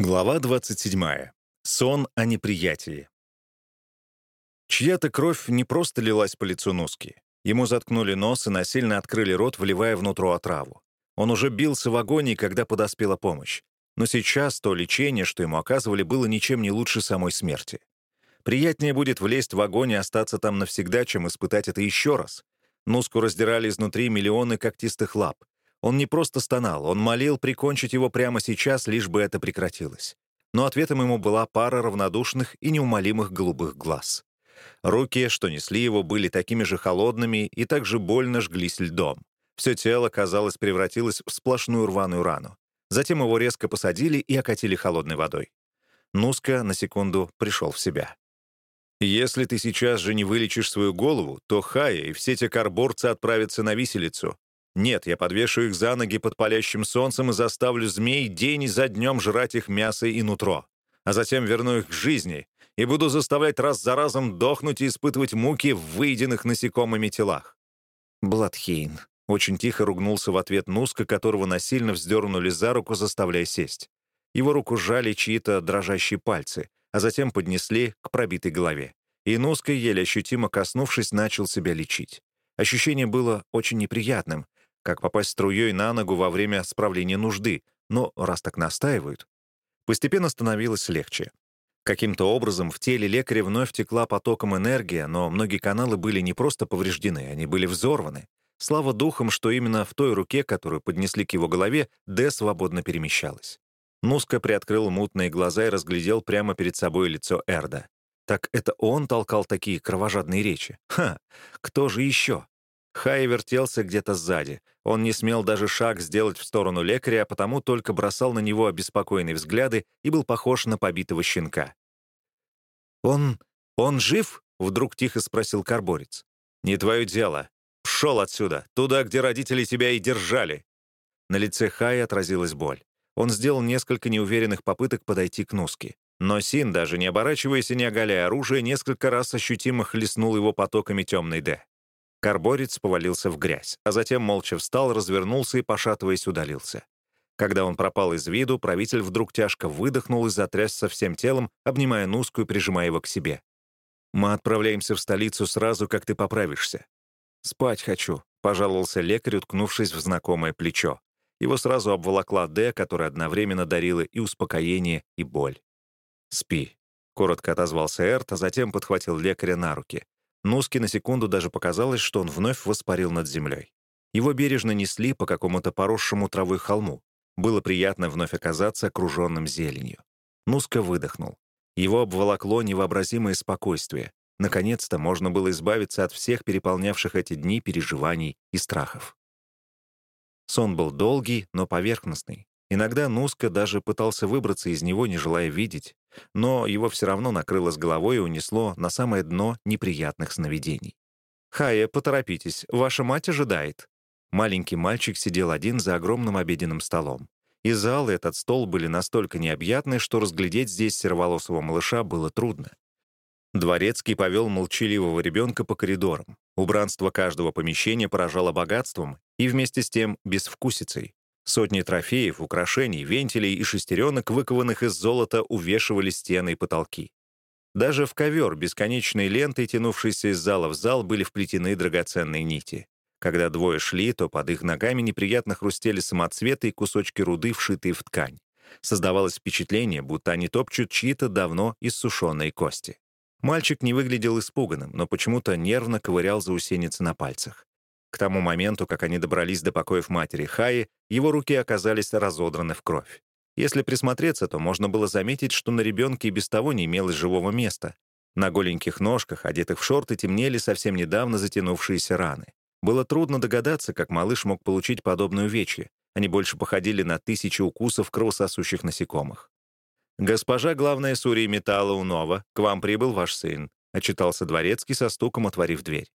Глава 27. Сон о неприятии. Чья-то кровь не просто лилась по лицу Нуски. Ему заткнули нос и насильно открыли рот, вливая внутрь отраву. Он уже бился в агонии, когда подоспела помощь. Но сейчас то лечение, что ему оказывали, было ничем не лучше самой смерти. Приятнее будет влезть в огонь и остаться там навсегда, чем испытать это еще раз. Нуску раздирали изнутри миллионы когтистых лап. Он не просто стонал, он молил прикончить его прямо сейчас, лишь бы это прекратилось. Но ответом ему была пара равнодушных и неумолимых голубых глаз. Руки, что несли его, были такими же холодными и так же больно жглись льдом. Все тело, казалось, превратилось в сплошную рваную рану. Затем его резко посадили и окатили холодной водой. Нуска на секунду пришел в себя. «Если ты сейчас же не вылечишь свою голову, то Хая и все те карборцы отправятся на виселицу. Нет, я подвешу их за ноги под палящим солнцем и заставлю змей день за днем жрать их мясо и нутро. А затем верну их к жизни и буду заставлять раз за разом дохнуть и испытывать муки в выеденных насекомыми телах. Бладхейн. Очень тихо ругнулся в ответ Нуска, которого насильно вздернули за руку, заставляя сесть. Его руку сжали чьи-то дрожащие пальцы, а затем поднесли к пробитой голове. И Нуска, еле ощутимо коснувшись, начал себя лечить. Ощущение было очень неприятным, как попасть струей на ногу во время справления нужды, но раз так настаивают. Постепенно становилось легче. Каким-то образом в теле лекаря вновь текла потоком энергия, но многие каналы были не просто повреждены, они были взорваны. Слава духам, что именно в той руке, которую поднесли к его голове, Д свободно перемещалась. Нуска приоткрыл мутные глаза и разглядел прямо перед собой лицо Эрда. Так это он толкал такие кровожадные речи? Ха! Кто же еще? Хай вертелся где-то сзади. Он не смел даже шаг сделать в сторону лекаря, а потому только бросал на него обеспокоенные взгляды и был похож на побитого щенка. «Он... он жив?» — вдруг тихо спросил карборец. «Не твое дело. Пшел отсюда, туда, где родители тебя и держали». На лице Хая отразилась боль. Он сделал несколько неуверенных попыток подойти к Нуске. Но Син, даже не оборачиваясь и не оголяя оружие, несколько раз ощутимо хлестнул его потоками темной Д. Карборец повалился в грязь, а затем молча встал, развернулся и, пошатываясь, удалился. Когда он пропал из виду, правитель вдруг тяжко выдохнул и затрясся всем телом, обнимая Нуску и прижимая его к себе. «Мы отправляемся в столицу сразу, как ты поправишься». «Спать хочу», — пожаловался лекарь, уткнувшись в знакомое плечо. Его сразу обволокла Д, которая одновременно дарила и успокоение, и боль. «Спи», — коротко отозвался Эрт, а затем подхватил лекаря на руки. Нуске на секунду даже показалось, что он вновь воспарил над землей. Его бережно несли по какому-то поросшему травой холму. Было приятно вновь оказаться окруженным зеленью. Нуска выдохнул. Его обволокло невообразимое спокойствие. Наконец-то можно было избавиться от всех переполнявших эти дни переживаний и страхов. Сон был долгий, но поверхностный. Иногда Нуска даже пытался выбраться из него, не желая видеть, но его все равно накрыло с головой и унесло на самое дно неприятных сновидений. «Хая, поторопитесь, ваша мать ожидает». Маленький мальчик сидел один за огромным обеденным столом. И зал, и этот стол были настолько необъятны, что разглядеть здесь сероволосого малыша было трудно. Дворецкий повел молчаливого ребенка по коридорам. Убранство каждого помещения поражало богатством и вместе с тем безвкусицей. Сотни трофеев, украшений, вентилей и шестеренок, выкованных из золота, увешивали стены и потолки. Даже в ковер бесконечной лентой, тянувшейся из зала в зал, были вплетены драгоценные нити. Когда двое шли, то под их ногами неприятно хрустели самоцветы и кусочки руды, вшитые в ткань. Создавалось впечатление, будто они топчут чьи-то давно иссушенные кости. Мальчик не выглядел испуганным, но почему-то нервно ковырял заусеницы на пальцах. К тому моменту, как они добрались до покоев матери Хаи, его руки оказались разодраны в кровь. Если присмотреться, то можно было заметить, что на ребенке и без того не имелось живого места. На голеньких ножках, одетых в шорты, темнели совсем недавно затянувшиеся раны. Было трудно догадаться, как малыш мог получить подобную увечье. Они больше походили на тысячи укусов кровососущих насекомых. «Госпожа главная Сурия Металла Унова, к вам прибыл ваш сын», — отчитался дворецкий со стуком, отворив дверь.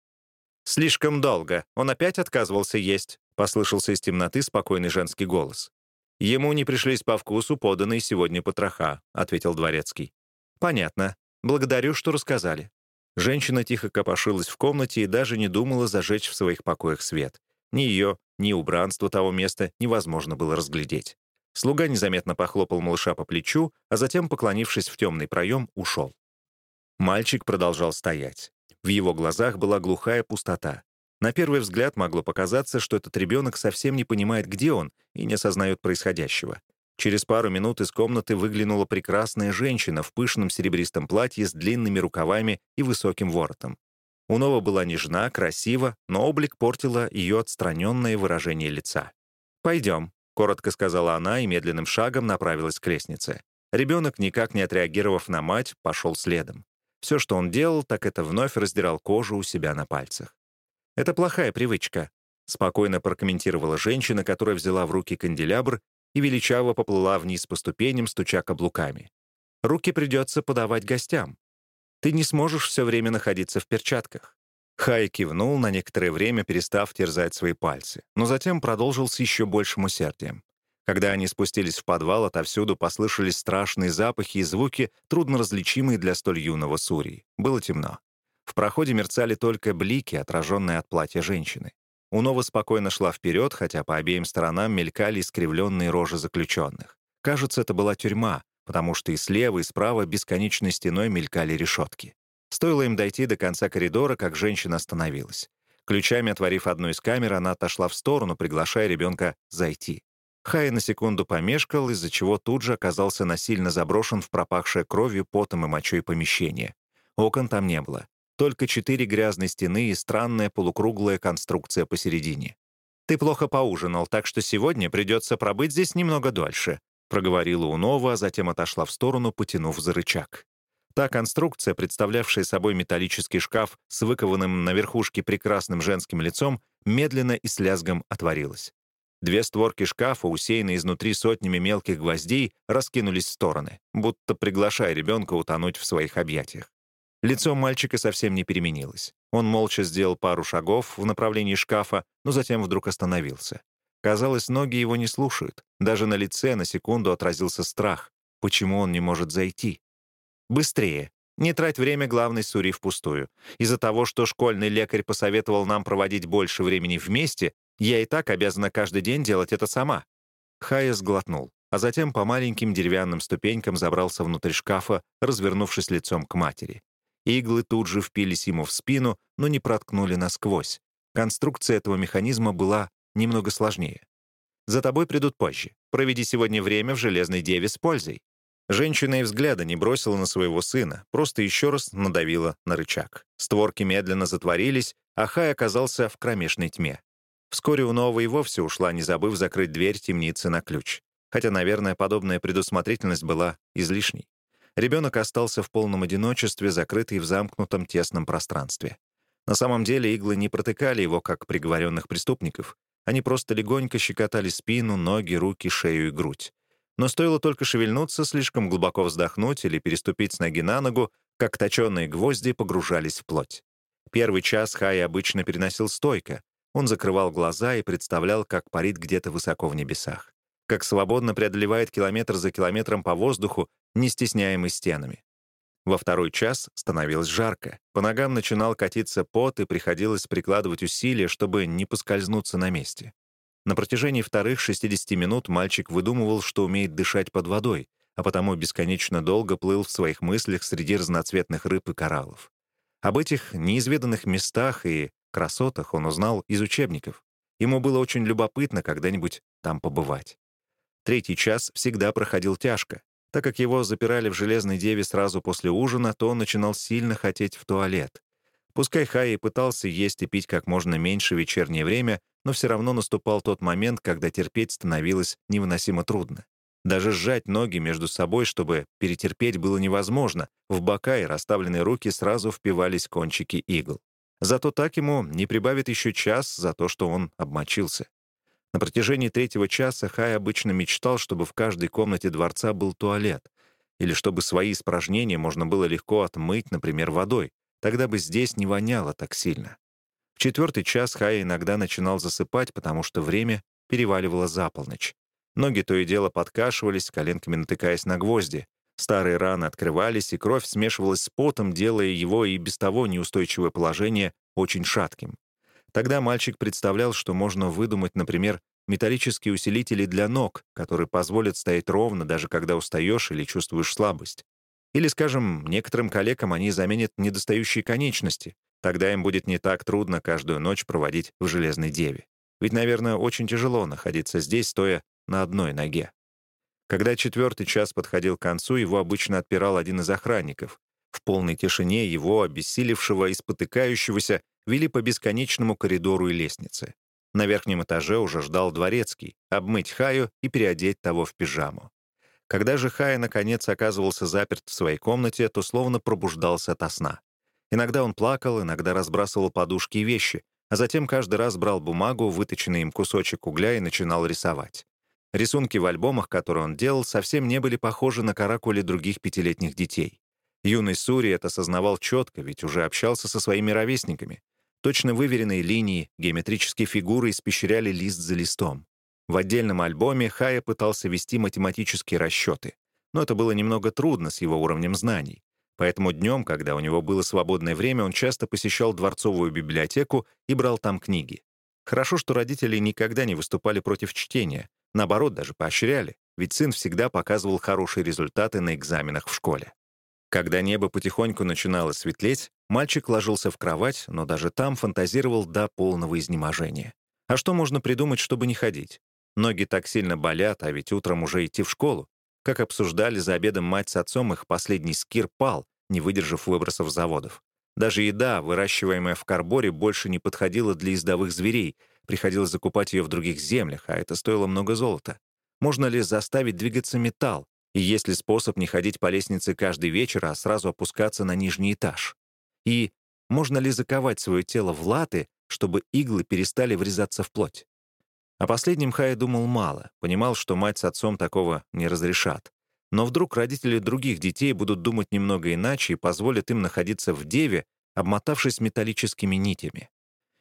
«Слишком долго. Он опять отказывался есть», — послышался из темноты спокойный женский голос. «Ему не пришлись по вкусу поданные сегодня потроха», — ответил дворецкий. «Понятно. Благодарю, что рассказали». Женщина тихо копошилась в комнате и даже не думала зажечь в своих покоях свет. Ни ее, ни убранство того места невозможно было разглядеть. Слуга незаметно похлопал малыша по плечу, а затем, поклонившись в темный проем, ушел. Мальчик продолжал стоять. В его глазах была глухая пустота. На первый взгляд могло показаться, что этот ребенок совсем не понимает, где он, и не осознает происходящего. Через пару минут из комнаты выглянула прекрасная женщина в пышном серебристом платье с длинными рукавами и высоким воротом. У Нова была нежна, красива, но облик портило ее отстраненное выражение лица. «Пойдем», — коротко сказала она и медленным шагом направилась к лестнице. Ребенок, никак не отреагировав на мать, пошел следом. Все, что он делал, так это вновь раздирал кожу у себя на пальцах. «Это плохая привычка», — спокойно прокомментировала женщина, которая взяла в руки канделябр и величаво поплыла вниз по ступеням, стуча каблуками. «Руки придется подавать гостям. Ты не сможешь все время находиться в перчатках». Хай кивнул на некоторое время, перестав терзать свои пальцы, но затем продолжил с еще большим усердием. Когда они спустились в подвал, отовсюду послышались страшные запахи и звуки, трудно различимые для столь юного Сурии. Было темно. В проходе мерцали только блики, отраженные от платья женщины. Унова спокойно шла вперед, хотя по обеим сторонам мелькали искривленные рожи заключенных. Кажется, это была тюрьма, потому что и слева, и справа бесконечной стеной мелькали решетки. Стоило им дойти до конца коридора, как женщина остановилась. Ключами отворив одну из камер, она отошла в сторону, приглашая ребенка зайти. Хай на секунду помешкал, из-за чего тут же оказался насильно заброшен в пропахшее кровью, потом и мочой помещение. Окон там не было только четыре грязные стены и странная полукруглая конструкция посередине. «Ты плохо поужинал, так что сегодня придется пробыть здесь немного дольше», проговорила Унова, а затем отошла в сторону, потянув за рычаг. Та конструкция, представлявшая собой металлический шкаф с выкованным на верхушке прекрасным женским лицом, медленно и с лязгом отворилась. Две створки шкафа, усеянные изнутри сотнями мелких гвоздей, раскинулись в стороны, будто приглашая ребенка утонуть в своих объятиях. Лицо мальчика совсем не переменилось. Он молча сделал пару шагов в направлении шкафа, но затем вдруг остановился. Казалось, ноги его не слушают. Даже на лице на секунду отразился страх. Почему он не может зайти? «Быстрее! Не трать время главной Сури впустую. Из-за того, что школьный лекарь посоветовал нам проводить больше времени вместе, я и так обязана каждый день делать это сама». Хая сглотнул, а затем по маленьким деревянным ступенькам забрался внутрь шкафа, развернувшись лицом к матери. Иглы тут же впились ему в спину, но не проткнули насквозь. Конструкция этого механизма была немного сложнее. «За тобой придут позже. Проведи сегодня время в Железной Деве с пользой». Женщина и взгляда не бросила на своего сына, просто еще раз надавила на рычаг. Створки медленно затворились, а Хай оказался в кромешной тьме. Вскоре у Нова и вовсе ушла, не забыв закрыть дверь темницы на ключ. Хотя, наверное, подобная предусмотрительность была излишней. Ребенок остался в полном одиночестве, закрытый в замкнутом тесном пространстве. На самом деле иглы не протыкали его, как приговоренных преступников. Они просто легонько щекотали спину, ноги, руки, шею и грудь. Но стоило только шевельнуться, слишком глубоко вздохнуть или переступить с ноги на ногу, как точенные гвозди погружались в плоть. Первый час Хай обычно переносил стойко. Он закрывал глаза и представлял, как парит где-то высоко в небесах. Как свободно преодолевает километр за километром по воздуху, не стесняемый стенами. Во второй час становилось жарко. По ногам начинал катиться пот, и приходилось прикладывать усилия, чтобы не поскользнуться на месте. На протяжении вторых 60 минут мальчик выдумывал, что умеет дышать под водой, а потому бесконечно долго плыл в своих мыслях среди разноцветных рыб и кораллов. Об этих неизведанных местах и красотах он узнал из учебников. Ему было очень любопытно когда-нибудь там побывать. Третий час всегда проходил тяжко. Так как его запирали в «Железной деве» сразу после ужина, то он начинал сильно хотеть в туалет. Пускай Хай пытался есть и пить как можно меньше вечернее время, но все равно наступал тот момент, когда терпеть становилось невыносимо трудно. Даже сжать ноги между собой, чтобы перетерпеть, было невозможно. В бока и расставленные руки сразу впивались кончики игл. Зато так ему не прибавит еще час за то, что он обмочился. На протяжении третьего часа Хай обычно мечтал, чтобы в каждой комнате дворца был туалет, или чтобы свои испражнения можно было легко отмыть, например, водой. Тогда бы здесь не воняло так сильно. В четвертый час Хай иногда начинал засыпать, потому что время переваливало за полночь. Ноги то и дело подкашивались, коленками натыкаясь на гвозди. Старые раны открывались, и кровь смешивалась с потом, делая его и без того неустойчивое положение очень шатким. Тогда мальчик представлял, что можно выдумать, например, металлические усилители для ног, которые позволят стоять ровно, даже когда устаешь или чувствуешь слабость. Или, скажем, некоторым коллегам они заменят недостающие конечности. Тогда им будет не так трудно каждую ночь проводить в «Железной деве». Ведь, наверное, очень тяжело находиться здесь, стоя на одной ноге. Когда четвертый час подходил к концу, его обычно отпирал один из охранников. В полной тишине его, обессилевшего и спотыкающегося, вели по бесконечному коридору и лестнице. На верхнем этаже уже ждал дворецкий — обмыть Хаю и переодеть того в пижаму. Когда же Хая, наконец, оказывался заперт в своей комнате, то словно пробуждался ото сна. Иногда он плакал, иногда разбрасывал подушки и вещи, а затем каждый раз брал бумагу, выточенный им кусочек угля и начинал рисовать. Рисунки в альбомах, которые он делал, совсем не были похожи на каракули других пятилетних детей. Юный Сури это осознавал четко, ведь уже общался со своими ровесниками. Точно выверенные линии, геометрические фигуры испещряли лист за листом. В отдельном альбоме Хая пытался вести математические расчеты, но это было немного трудно с его уровнем знаний. Поэтому днем, когда у него было свободное время, он часто посещал дворцовую библиотеку и брал там книги. Хорошо, что родители никогда не выступали против чтения, Наоборот, даже поощряли, ведь сын всегда показывал хорошие результаты на экзаменах в школе. Когда небо потихоньку начинало светлеть, мальчик ложился в кровать, но даже там фантазировал до полного изнеможения. А что можно придумать, чтобы не ходить? Ноги так сильно болят, а ведь утром уже идти в школу. Как обсуждали за обедом мать с отцом, их последний скир пал, не выдержав выбросов заводов. Даже еда, выращиваемая в карборе, больше не подходила для ездовых зверей, Приходилось закупать ее в других землях, а это стоило много золота. Можно ли заставить двигаться металл? И есть ли способ не ходить по лестнице каждый вечер, а сразу опускаться на нижний этаж? И можно ли заковать свое тело в латы, чтобы иглы перестали врезаться в плоть? О последнем Хая думал мало, понимал, что мать с отцом такого не разрешат. Но вдруг родители других детей будут думать немного иначе и позволят им находиться в деве, обмотавшись металлическими нитями.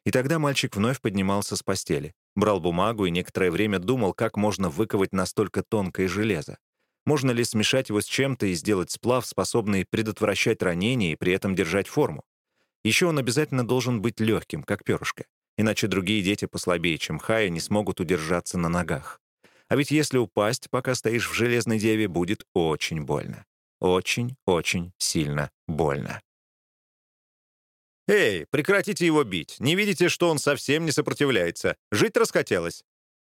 И тогда мальчик вновь поднимался с постели, брал бумагу и некоторое время думал, как можно выковать настолько тонкое железо. Можно ли смешать его с чем-то и сделать сплав, способный предотвращать ранения и при этом держать форму? Еще он обязательно должен быть легким, как перышко. Иначе другие дети послабее, чем Хая, не смогут удержаться на ногах. А ведь если упасть, пока стоишь в железной деве, будет очень больно. Очень-очень сильно больно. «Эй, прекратите его бить. Не видите, что он совсем не сопротивляется? Жить расхотелось?»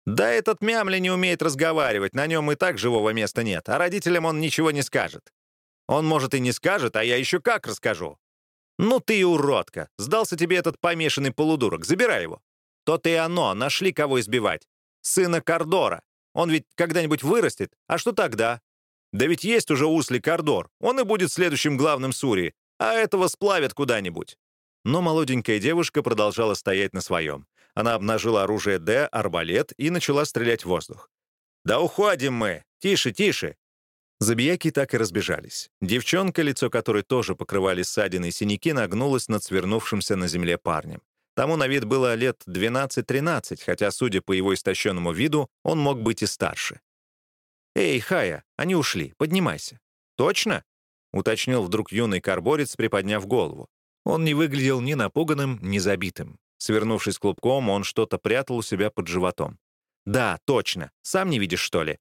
«Да этот мямля не умеет разговаривать, на нем и так живого места нет, а родителям он ничего не скажет. Он, может, и не скажет, а я еще как расскажу. Ну ты и уродка. Сдался тебе этот помешанный полудурок. Забирай его. То-то и оно, нашли кого избивать. Сына Кордора. Он ведь когда-нибудь вырастет, а что тогда? Да ведь есть уже Усли Кордор. Он и будет следующим главным Сури, а этого сплавят куда-нибудь. Но молоденькая девушка продолжала стоять на своем. Она обнажила оружие Д, арбалет и начала стрелять в воздух. «Да уходим мы! Тише, тише!» Забияки так и разбежались. Девчонка, лицо которой тоже покрывали ссадины и синяки, нагнулась над свернувшимся на земле парнем. Тому на вид было лет 12-13, хотя, судя по его истощенному виду, он мог быть и старше. «Эй, Хая, они ушли, поднимайся». «Точно?» — уточнил вдруг юный карборец, приподняв голову. Он не выглядел ни напуганным, ни забитым. Свернувшись клубком, он что-то прятал у себя под животом. «Да, точно. Сам не видишь, что ли?»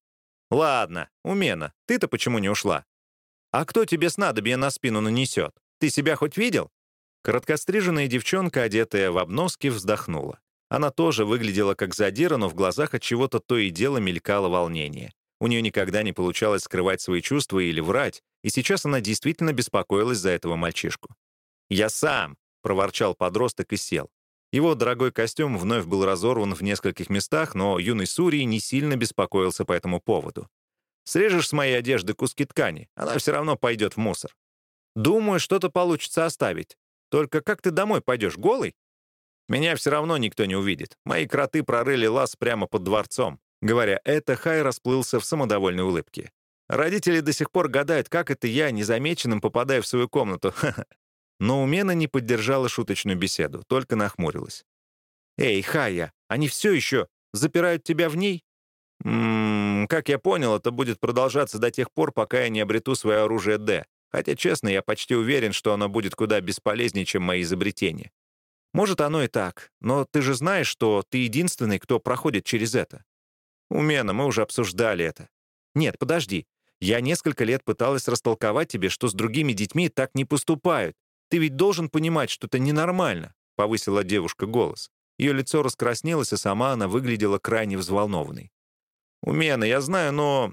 «Ладно, Умена, ты-то почему не ушла?» «А кто тебе снадобье на спину нанесет? Ты себя хоть видел?» Короткостриженная девчонка, одетая в обноски, вздохнула. Она тоже выглядела как задира, но в глазах от чего-то то и дело мелькало волнение. У нее никогда не получалось скрывать свои чувства или врать, и сейчас она действительно беспокоилась за этого мальчишку. «Я сам!» — проворчал подросток и сел. Его дорогой костюм вновь был разорван в нескольких местах, но юный Сурий не сильно беспокоился по этому поводу. «Срежешь с моей одежды куски ткани, она все равно пойдет в мусор. Думаю, что-то получится оставить. Только как ты домой пойдешь, голый?» «Меня все равно никто не увидит. Мои кроты прорыли лаз прямо под дворцом». Говоря это, Хай расплылся в самодовольной улыбке. Родители до сих пор гадают, как это я незамеченным попадаю в свою комнату. Но Умена не поддержала шуточную беседу, только нахмурилась. «Эй, Хая, они все еще запирают тебя в ней?» «Ммм, как я понял, это будет продолжаться до тех пор, пока я не обрету свое оружие «Д». Хотя, честно, я почти уверен, что оно будет куда бесполезнее, чем мои изобретения. Может, оно и так, но ты же знаешь, что ты единственный, кто проходит через это. Умена, мы уже обсуждали это. Нет, подожди. Я несколько лет пыталась растолковать тебе, что с другими детьми так не поступают. Ты ведь должен понимать, что это ненормально», — повысила девушка голос. Ее лицо раскраснелось, и сама она выглядела крайне взволнованной. «Умена, я знаю, но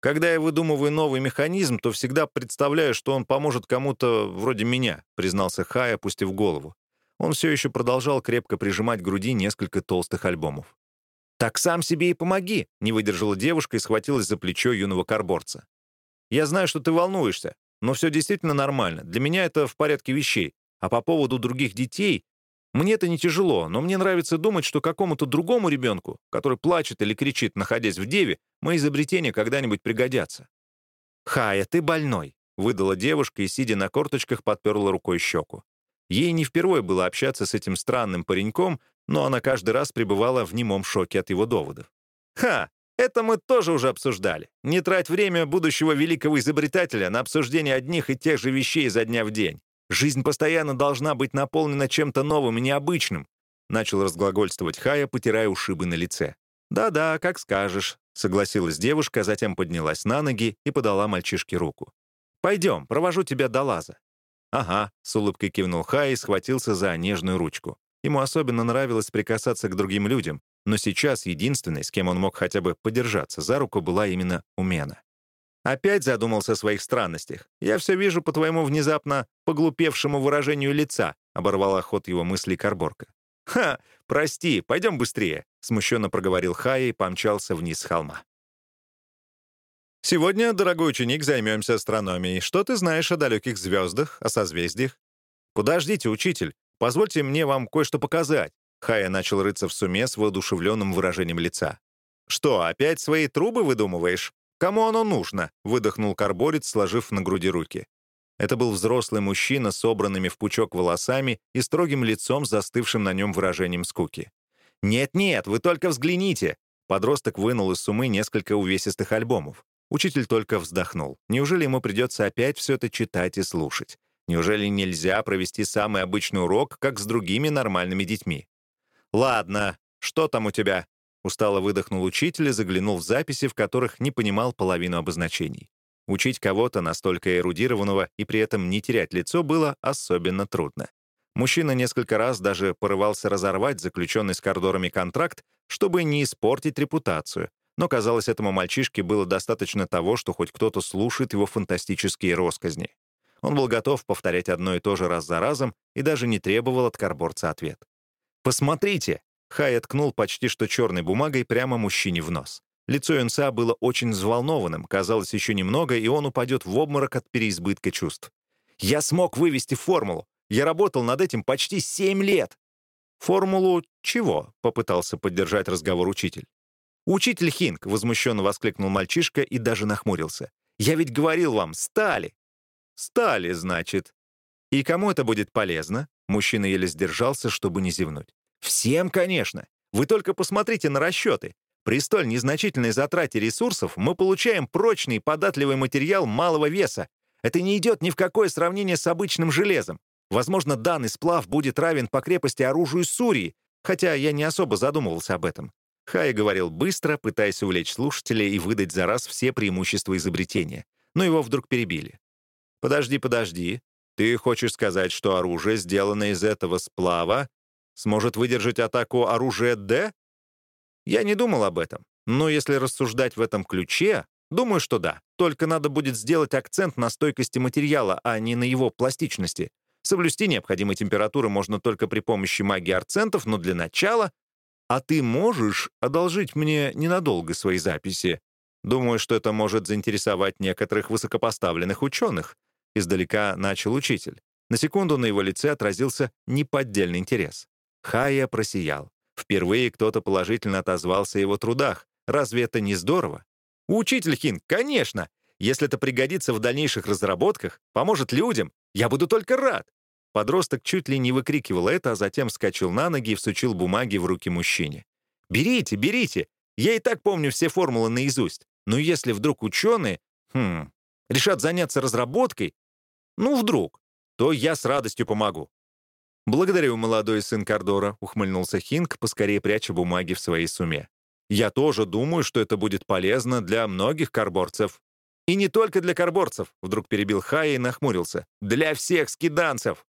когда я выдумываю новый механизм, то всегда представляю, что он поможет кому-то вроде меня», признался Хай, опустив голову. Он все еще продолжал крепко прижимать к груди несколько толстых альбомов. «Так сам себе и помоги», — не выдержала девушка и схватилась за плечо юного карборца. «Я знаю, что ты волнуешься, но все действительно нормально. Для меня это в порядке вещей. А по поводу других детей, мне это не тяжело, но мне нравится думать, что какому-то другому ребенку, который плачет или кричит, находясь в деве, мои изобретения когда-нибудь пригодятся. «Хая, ты больной», — выдала девушка и, сидя на корточках, подперла рукой щеку. Ей не впервые было общаться с этим странным пареньком, но она каждый раз пребывала в немом шоке от его доводов. «Ха! Это мы тоже уже обсуждали. Не трать время будущего великого изобретателя на обсуждение одних и тех же вещей изо дня в день. Жизнь постоянно должна быть наполнена чем-то новым и необычным», начал разглагольствовать Хая, потирая ушибы на лице. «Да-да, как скажешь», — согласилась девушка, а затем поднялась на ноги и подала мальчишке руку. «Пойдем, провожу тебя до лаза». «Ага», — с улыбкой кивнул Хай и схватился за нежную ручку. Ему особенно нравилось прикасаться к другим людям, но сейчас единственной, с кем он мог хотя бы подержаться за руку, была именно Умена. Опять задумался о своих странностях. Я все вижу по твоему внезапно поглупевшему выражению лица, оборвала ход его мыслей Карборка. «Ха, прости, пойдем быстрее», — смущенно проговорил Хая и помчался вниз с холма. «Сегодня, дорогой ученик, займемся астрономией. Что ты знаешь о далеких звездах, о созвездиях?» «Подождите, учитель, позвольте мне вам кое-что показать». Хая начал рыться в суме с воодушевленным выражением лица. «Что, опять свои трубы выдумываешь?» «Кому оно нужно?» — выдохнул карборец, сложив на груди руки. Это был взрослый мужчина с собранными в пучок волосами и строгим лицом, застывшим на нем выражением скуки. «Нет-нет, вы только взгляните!» Подросток вынул из сумы несколько увесистых альбомов. Учитель только вздохнул. Неужели ему придется опять все это читать и слушать? Неужели нельзя провести самый обычный урок, как с другими нормальными детьми? «Ладно, что там у тебя?» Устало выдохнул учитель и заглянул в записи, в которых не понимал половину обозначений. Учить кого-то настолько эрудированного и при этом не терять лицо было особенно трудно. Мужчина несколько раз даже порывался разорвать заключенный с кордорами контракт, чтобы не испортить репутацию, но, казалось, этому мальчишке было достаточно того, что хоть кто-то слушает его фантастические росказни. Он был готов повторять одно и то же раз за разом и даже не требовал от карборца ответ. «Посмотрите!» Хай ткнул почти что черной бумагой прямо мужчине в нос. Лицо юнца было очень взволнованным, казалось, еще немного, и он упадет в обморок от переизбытка чувств. «Я смог вывести формулу! Я работал над этим почти семь лет!» «Формулу чего?» — попытался поддержать разговор учитель. «Учитель Хинг!» — возмущенно воскликнул мальчишка и даже нахмурился. «Я ведь говорил вам, стали!» «Стали, значит!» «И кому это будет полезно?» Мужчина еле сдержался, чтобы не зевнуть. Всем, конечно. Вы только посмотрите на расчеты. При столь незначительной затрате ресурсов мы получаем прочный податливый материал малого веса. Это не идет ни в какое сравнение с обычным железом. Возможно, данный сплав будет равен по крепости оружию Сурии, хотя я не особо задумывался об этом. Хай говорил быстро, пытаясь увлечь слушателя и выдать за раз все преимущества изобретения. Но его вдруг перебили. «Подожди, подожди. Ты хочешь сказать, что оружие, сделанное из этого сплава, Сможет выдержать атаку оружия «Д»? Я не думал об этом. Но если рассуждать в этом ключе, думаю, что да. Только надо будет сделать акцент на стойкости материала, а не на его пластичности. Соблюсти необходимые температуры можно только при помощи магии арцентов, но для начала... А ты можешь одолжить мне ненадолго свои записи? Думаю, что это может заинтересовать некоторых высокопоставленных ученых. Издалека начал учитель. На секунду на его лице отразился неподдельный интерес. Хая просиял. Впервые кто-то положительно отозвался о его трудах. Разве это не здорово? Учитель Хин, конечно! Если это пригодится в дальнейших разработках, поможет людям, я буду только рад. Подросток чуть ли не выкрикивал это, а затем вскочил на ноги и всучил бумаги в руки мужчине. «Берите, берите! Я и так помню все формулы наизусть. Но если вдруг ученые, хм, решат заняться разработкой, ну, вдруг, то я с радостью помогу. «Благодарю, молодой сын Кордора», — ухмыльнулся Хинг, поскорее пряча бумаги в своей суме. «Я тоже думаю, что это будет полезно для многих карборцев». «И не только для карборцев», — вдруг перебил Хай и нахмурился. «Для всех скиданцев».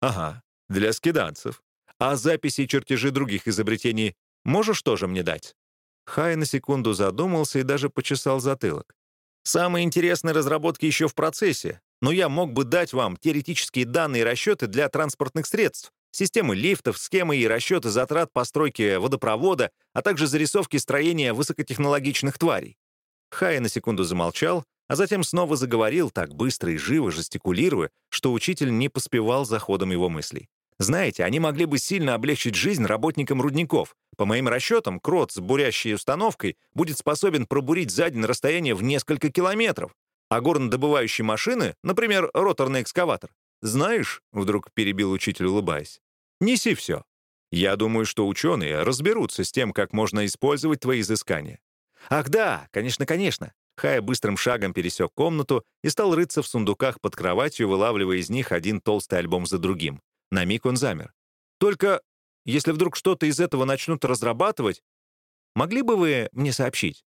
«Ага, для скиданцев. А записи и чертежи других изобретений можешь тоже мне дать?» Хай на секунду задумался и даже почесал затылок. «Самые интересные разработки еще в процессе, но я мог бы дать вам теоретические данные и расчеты для транспортных средств, системы лифтов, схемы и расчеты затрат постройки водопровода, а также зарисовки строения высокотехнологичных тварей». Хай на секунду замолчал, а затем снова заговорил так быстро и живо, жестикулируя, что учитель не поспевал за ходом его мыслей. Знаете, они могли бы сильно облегчить жизнь работникам рудников. По моим расчетам, крот с бурящей установкой будет способен пробурить за день расстояние в несколько километров. А горнодобывающие машины, например, роторный экскаватор. Знаешь, вдруг перебил учитель, улыбаясь, неси все. Я думаю, что ученые разберутся с тем, как можно использовать твои изыскания. Ах да, конечно, конечно. Хая быстрым шагом пересек комнату и стал рыться в сундуках под кроватью, вылавливая из них один толстый альбом за другим. На миг он замер. «Только если вдруг что-то из этого начнут разрабатывать, могли бы вы мне сообщить?»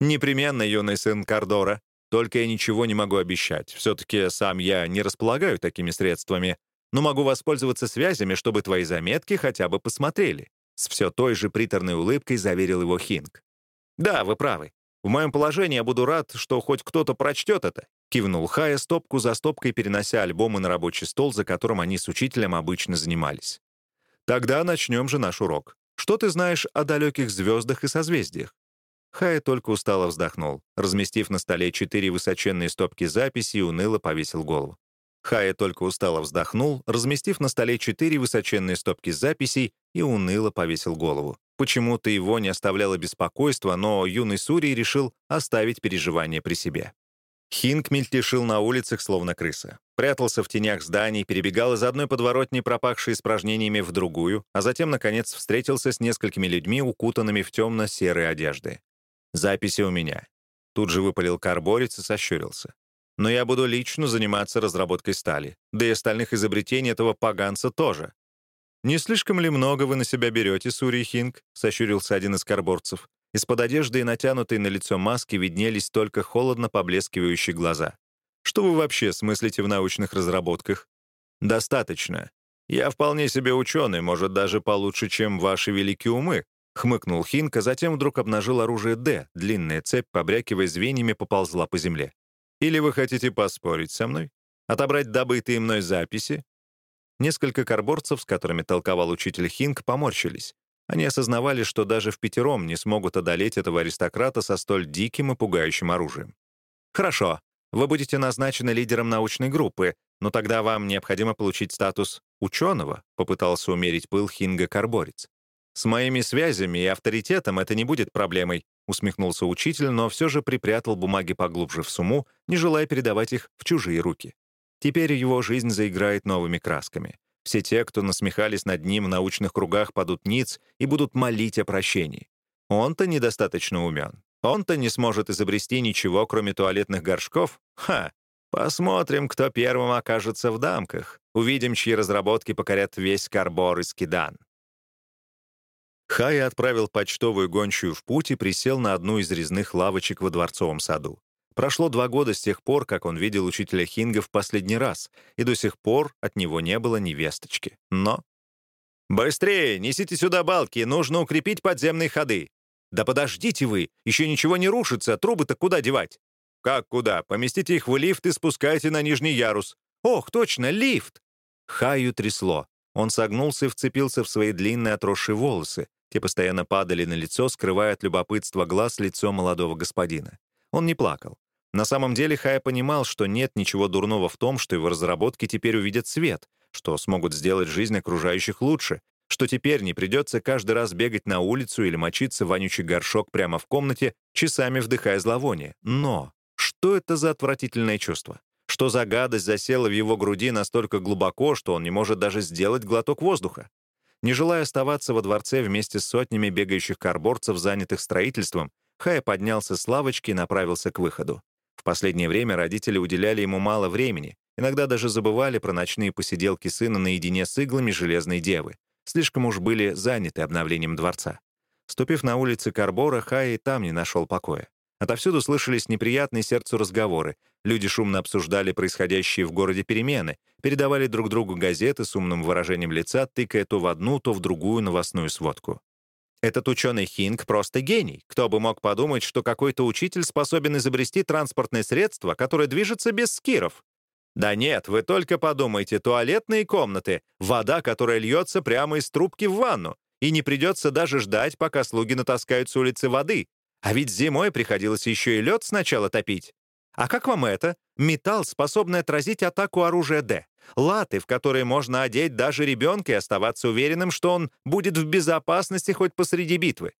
«Непременно, юный сын Кардора. Только я ничего не могу обещать. Все-таки сам я не располагаю такими средствами, но могу воспользоваться связями, чтобы твои заметки хотя бы посмотрели». С все той же приторной улыбкой заверил его Хинг. «Да, вы правы. В моем положении я буду рад, что хоть кто-то прочтет это. Кивнул Хая, стопку за стопкой перенося альбомы на рабочий стол, за которым они с учителем обычно занимались. «Тогда начнем же наш урок. Что ты знаешь о далеких звездах и созвездиях?» Хая только устало вздохнул. Разместив на столе четыре высоченные стопки записей, уныло повесил голову. Хая только устало вздохнул, разместив на столе четыре высоченные стопки записей и уныло повесил голову. Почему-то его не оставляло беспокойство, но юный Сурий решил оставить переживания при себе. Хинг мельтешил на улицах, словно крыса. Прятался в тенях зданий, перебегал из одной подворотни, пропахшей испражнениями, в другую, а затем, наконец, встретился с несколькими людьми, укутанными в темно-серые одежды. «Записи у меня». Тут же выпалил карборец и сощурился. «Но я буду лично заниматься разработкой стали. Да и остальных изобретений этого поганца тоже». «Не слишком ли много вы на себя берете, Сурий Хинг?» — сощурился один из карборцев. Из-под одежды и натянутой на лицо маски виднелись только холодно поблескивающие глаза. «Что вы вообще смыслите в научных разработках?» «Достаточно. Я вполне себе ученый, может, даже получше, чем ваши великие умы», — хмыкнул Хинк, а затем вдруг обнажил оружие «Д», длинная цепь, побрякивая звеньями, поползла по земле. «Или вы хотите поспорить со мной? Отобрать добытые мной записи?» Несколько карборцев, с которыми толковал учитель Хинк, поморщились. Они осознавали, что даже в пятером не смогут одолеть этого аристократа со столь диким и пугающим оружием. «Хорошо, вы будете назначены лидером научной группы, но тогда вам необходимо получить статус ученого», попытался умерить пыл Хинга Карборец. «С моими связями и авторитетом это не будет проблемой», усмехнулся учитель, но все же припрятал бумаги поглубже в сумму, не желая передавать их в чужие руки. Теперь его жизнь заиграет новыми красками. Все те, кто насмехались над ним в научных кругах, падут ниц и будут молить о прощении. Он-то недостаточно умен. Он-то не сможет изобрести ничего, кроме туалетных горшков? Ха! Посмотрим, кто первым окажется в дамках. Увидим, чьи разработки покорят весь Карбор и Скидан. Хай отправил почтовую гончую в путь и присел на одну из резных лавочек во дворцовом саду. Прошло два года с тех пор, как он видел учителя Хинга в последний раз, и до сих пор от него не было ни весточки. Но... «Быстрее! Несите сюда балки! Нужно укрепить подземные ходы!» «Да подождите вы! Еще ничего не рушится! Трубы-то куда девать?» «Как куда? Поместите их в лифт и спускайте на нижний ярус!» «Ох, точно, лифт!» Хаю трясло. Он согнулся и вцепился в свои длинные отросшие волосы. Те постоянно падали на лицо, скрывая от любопытства глаз лицо молодого господина. Он не плакал. На самом деле Хая понимал, что нет ничего дурного в том, что его разработки теперь увидят свет, что смогут сделать жизнь окружающих лучше, что теперь не придется каждый раз бегать на улицу или мочиться вонючий горшок прямо в комнате, часами вдыхая зловоние. Но что это за отвратительное чувство? Что за гадость засела в его груди настолько глубоко, что он не может даже сделать глоток воздуха? Не желая оставаться во дворце вместе с сотнями бегающих карборцев, занятых строительством, Хая поднялся с лавочки и направился к выходу. В последнее время родители уделяли ему мало времени, Иногда даже забывали про ночные посиделки сына наедине с иглами Железной Девы. Слишком уж были заняты обновлением дворца. Ступив на улицы Карбора, Хай и там не нашел покоя. Отовсюду слышались неприятные сердцу разговоры. Люди шумно обсуждали происходящие в городе перемены, передавали друг другу газеты с умным выражением лица, тыкая то в одну, то в другую новостную сводку. Этот ученый Хинг просто гений. Кто бы мог подумать, что какой-то учитель способен изобрести транспортное средство, которое движется без скиров. Да нет, вы только подумайте, туалетные комнаты, вода, которая льется прямо из трубки в ванну, и не придется даже ждать, пока слуги натаскают с улицы воды. А ведь зимой приходилось еще и лед сначала топить. А как вам это? Металл, способный отразить атаку оружия «Д». Латы, в которые можно одеть даже ребенка и оставаться уверенным, что он будет в безопасности хоть посреди битвы.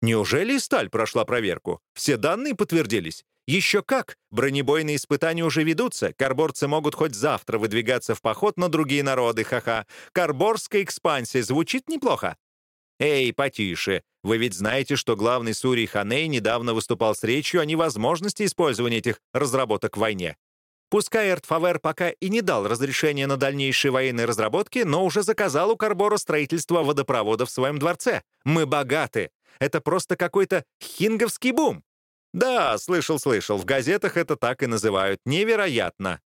Неужели сталь прошла проверку? Все данные подтвердились. Еще как! Бронебойные испытания уже ведутся. Карборцы могут хоть завтра выдвигаться в поход на другие народы, ха-ха. Карборская экспансия звучит неплохо. Эй, потише. Вы ведь знаете, что главный Сурий Ханей недавно выступал с речью о невозможности использования этих разработок в войне. Пускай Эртфавер пока и не дал разрешения на дальнейшие военные разработки, но уже заказал у Карбора строительство водопровода в своем дворце. Мы богаты. Это просто какой-то хинговский бум. Да, слышал-слышал, в газетах это так и называют. Невероятно.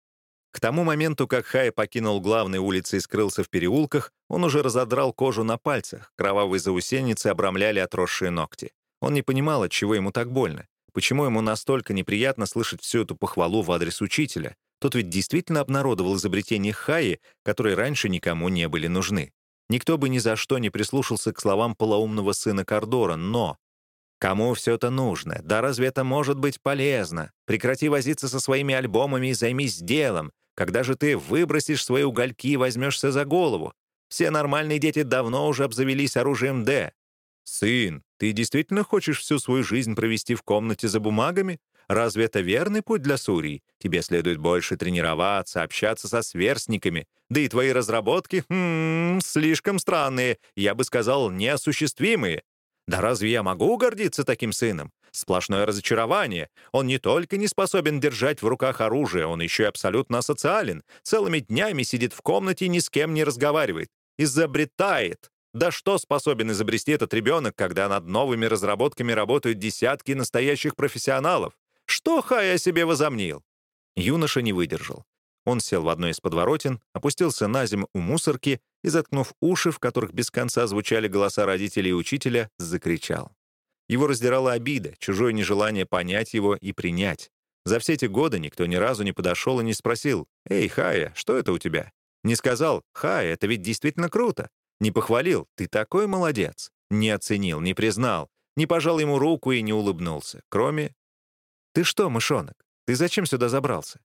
К тому моменту, как Хай покинул главные улицы и скрылся в переулках, он уже разодрал кожу на пальцах, кровавые заусеницы обрамляли отросшие ногти. Он не понимал, от чего ему так больно. Почему ему настолько неприятно слышать всю эту похвалу в адрес учителя? Тот ведь действительно обнародовал изобретения Хаи, которые раньше никому не были нужны. Никто бы ни за что не прислушался к словам полоумного сына Кордора, но... Кому все это нужно? Да разве это может быть полезно? Прекрати возиться со своими альбомами и займись делом. Когда же ты выбросишь свои угольки и возьмешься за голову? Все нормальные дети давно уже обзавелись оружием «Д». «Сын, ты действительно хочешь всю свою жизнь провести в комнате за бумагами? Разве это верный путь для Сурии? Тебе следует больше тренироваться, общаться со сверстниками. Да и твои разработки, хм, слишком странные, я бы сказал, неосуществимые. Да разве я могу гордиться таким сыном? Сплошное разочарование. Он не только не способен держать в руках оружие, он еще и абсолютно асоциален. Целыми днями сидит в комнате и ни с кем не разговаривает. Изобретает. Да что способен изобрести этот ребенок, когда над новыми разработками работают десятки настоящих профессионалов? Что Хай о себе возомнил? Юноша не выдержал. Он сел в одной из подворотен, опустился на землю у мусорки и, заткнув уши, в которых без конца звучали голоса родителей и учителя, закричал. Его раздирала обида, чужое нежелание понять его и принять. За все эти годы никто ни разу не подошел и не спросил, «Эй, Хая, что это у тебя?» Не сказал, «Хая, это ведь действительно круто». Не похвалил, «Ты такой молодец». Не оценил, не признал, не пожал ему руку и не улыбнулся, кроме «Ты что, мышонок, ты зачем сюда забрался?»